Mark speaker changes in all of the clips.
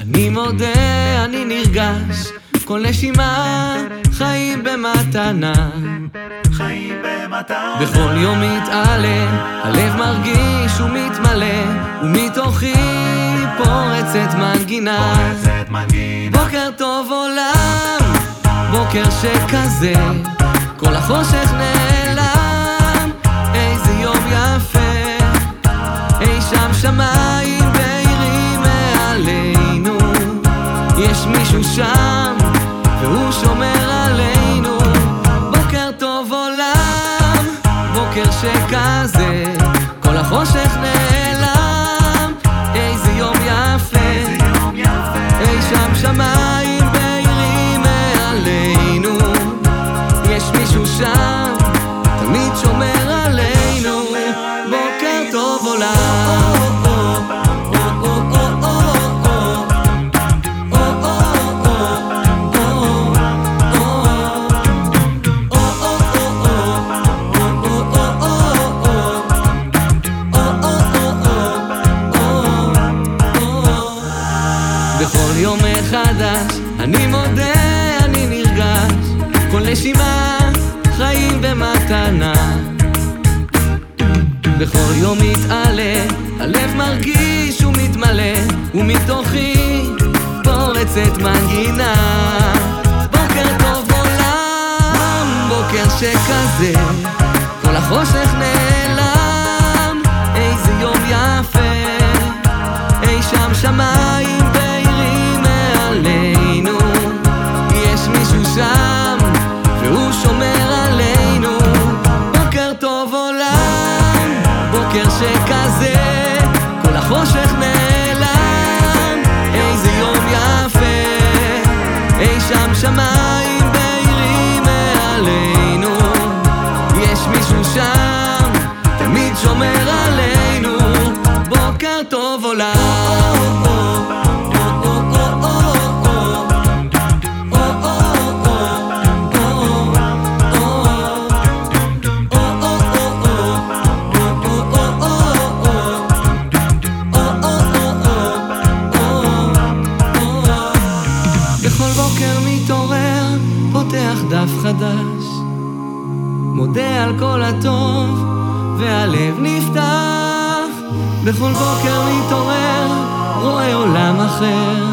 Speaker 1: אני מודה, אני נרגש, כל נשימה חיים במתנה.
Speaker 2: חיים במתנה.
Speaker 1: בכל יום מתעלה, הלב מרגיש ומתמלא, ומתוכי פורצת מנגינה.
Speaker 2: פורצת מנגינה.
Speaker 1: בוקר טוב עולם, בוקר שכזה, כל החושך נעלם, מישהו שם, והוא שומר עלינו. בוקר טוב עולם, בוקר שכזה, כל החושך נעלם. איזה יום יפה. אי שם שמיים בכל יום מחדש אני מודה, אני נרגש. כל נשימה חיים במתנה. בכל יום מתעלה, הלב מרגיש ומתמלא ומתוכי פורצת מנגינה. בוקר טוב עולם, בוקר שכזה כל החושך נעלם, איזה יום יפה. אי שם שמיים שכזה כל החושך נעלם איזה יום יפה. אי שם שמיים בהירים מעלינו יש מישהו שם תמיד שומר עלינו. בוקר טוב עולם דף חדש מודה על כל הטוב, והלב נפתח. בכל בוקר מתעורר, רואה עולם אחר.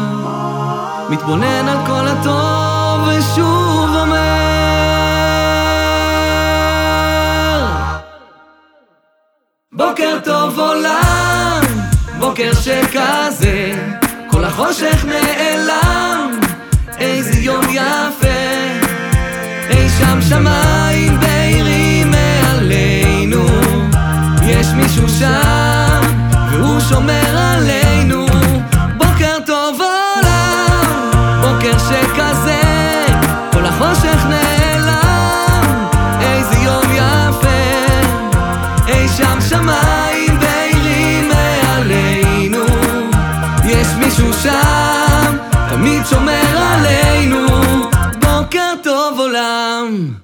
Speaker 1: מתבונן על כל הטוב, ושוב אומר... בוקר טוב עולם, בוקר שכזה, כל החושך נעלם, שם שמיים בהירים מעלינו. יש מישהו שם והוא שומר עלינו. בוקר טוב עולם בוקר שכזה כל החושך נעלם. איזה יום יפה אי שם שמיים שם